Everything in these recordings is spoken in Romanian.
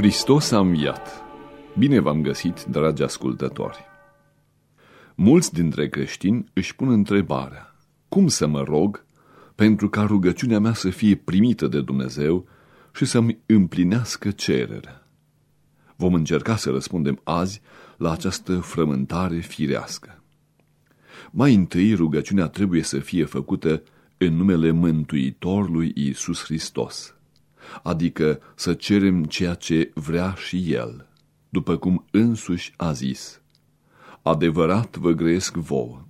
Hristos a înviat! Bine v-am găsit, dragi ascultători! Mulți dintre creștini își pun întrebarea, cum să mă rog pentru ca rugăciunea mea să fie primită de Dumnezeu și să-mi împlinească cererea? Vom încerca să răspundem azi la această frământare firească. Mai întâi, rugăciunea trebuie să fie făcută în numele Mântuitorului Iisus Hristos, adică să cerem ceea ce vrea și El, după cum însuși a zis. Adevărat vă grăiesc vouă.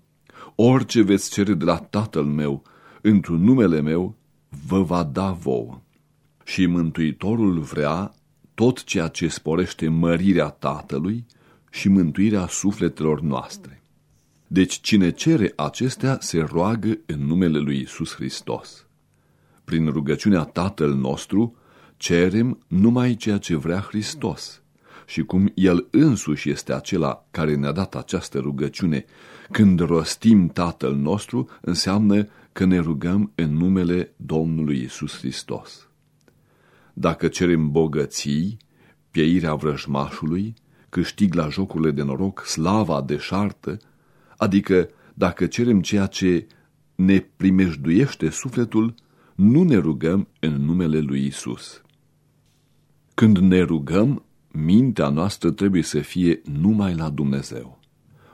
Orice veți cere de la Tatăl meu, într-un numele meu, vă va da vouă. Și Mântuitorul vrea tot ceea ce sporește mărirea Tatălui și mântuirea sufletelor noastre. Deci cine cere acestea se roagă în numele lui Isus Hristos. Prin rugăciunea Tatăl nostru cerem numai ceea ce vrea Hristos și cum El însuși este acela care ne-a dat această rugăciune, când rostim Tatăl nostru, înseamnă că ne rugăm în numele Domnului Isus Hristos. Dacă cerem bogății, pieirea vrăjmașului, câștig la jocurile de noroc, slava deșartă, adică dacă cerem ceea ce ne primejduiește sufletul, nu ne rugăm în numele lui Isus. Când ne rugăm, mintea noastră trebuie să fie numai la Dumnezeu.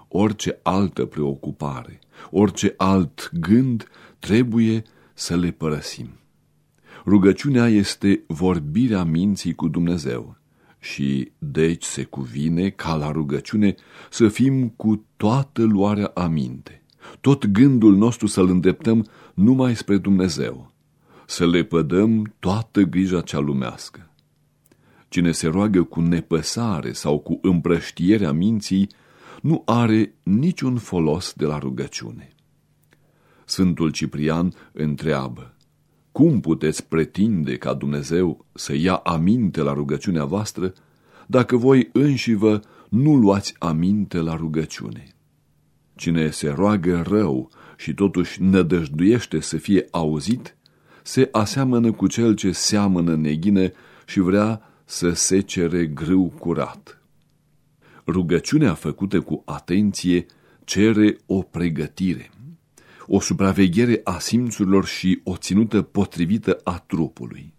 Orice altă preocupare, orice alt gând trebuie să le părăsim. Rugăciunea este vorbirea minții cu Dumnezeu și deci se cuvine ca la rugăciune să fim cu toată luarea aminte, tot gândul nostru să-l îndreptăm numai spre Dumnezeu, să le pădăm toată grija cea lumească. Cine se roagă cu nepăsare sau cu împrăștierea minții, nu are niciun folos de la rugăciune. Sfântul Ciprian întreabă, cum puteți pretinde ca Dumnezeu să ia aminte la rugăciunea voastră, dacă voi înși vă nu luați aminte la rugăciune? Cine se roagă rău și totuși nădăjduiește să fie auzit, se aseamănă cu cel ce seamănă neghină și vrea să se cere grâu curat. Rugăciunea făcută cu atenție cere o pregătire o supraveghere a simțurilor și o ținută potrivită a trupului.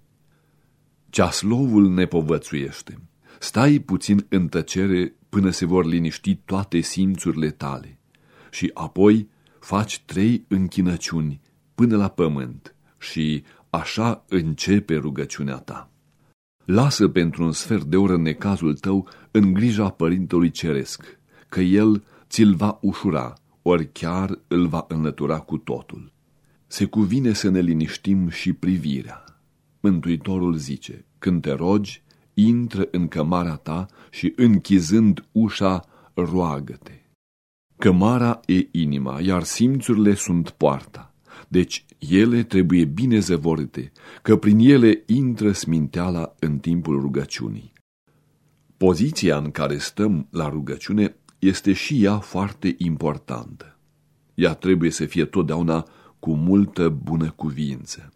Ceaslovul ne povățuiește. Stai puțin în tăcere până se vor liniști toate simțurile tale și apoi faci trei închinăciuni până la pământ și așa începe rugăciunea ta. Lasă pentru un sfert de oră necazul tău în grija Părintelui Ceresc, că El ți-l va ușura ori chiar îl va înlătura cu totul. Se cuvine să ne liniștim și privirea. Mântuitorul zice, când te rogi, intră în cămara ta și închizând ușa, roagă-te. Cămara e inima, iar simțurile sunt poarta. Deci ele trebuie bine zăvorite, că prin ele intră sminteala în timpul rugăciunii. Poziția în care stăm la rugăciune este și ea foarte importantă. Ea trebuie să fie totdeauna cu multă bună cuvință.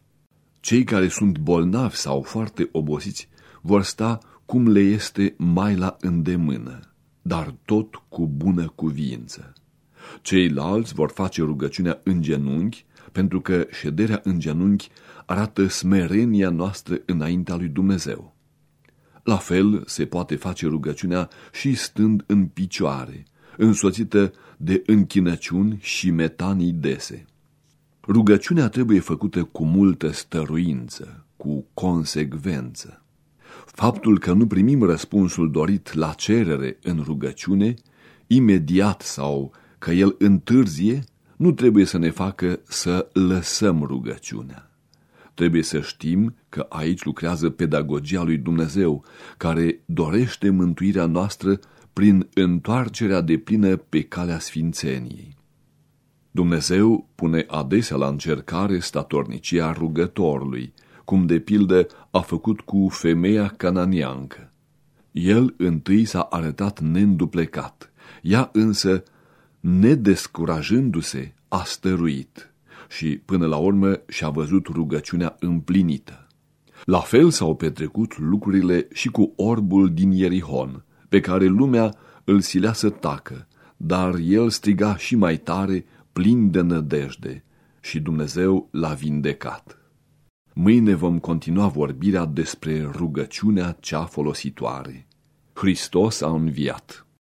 Cei care sunt bolnavi sau foarte obosiți vor sta cum le este mai la îndemână, dar tot cu bună cuvință. Ceilalți vor face rugăciunea în genunchi, pentru că șederea în genunchi arată smerenia noastră înaintea lui Dumnezeu. La fel se poate face rugăciunea și stând în picioare, însoțită de închinăciuni și metanii dese. Rugăciunea trebuie făcută cu multă stăruință, cu consecvență. Faptul că nu primim răspunsul dorit la cerere în rugăciune, imediat sau că el întârzie, nu trebuie să ne facă să lăsăm rugăciunea. Trebuie să știm că aici lucrează pedagogia lui Dumnezeu, care dorește mântuirea noastră prin întoarcerea de plină pe calea sfințeniei. Dumnezeu pune adesea la încercare statornicia rugătorului, cum de pildă a făcut cu femeia cananiancă. El întâi s-a arătat neînduplecat, ea însă, nedescurajându-se, a stăruit și până la urmă și-a văzut rugăciunea împlinită. La fel s-au petrecut lucrurile și cu orbul din Ierihon, pe care lumea îl silea să tacă, dar el striga și mai tare, plin de nădejde, și Dumnezeu l-a vindecat. Mâine vom continua vorbirea despre rugăciunea cea folositoare. Hristos a înviat.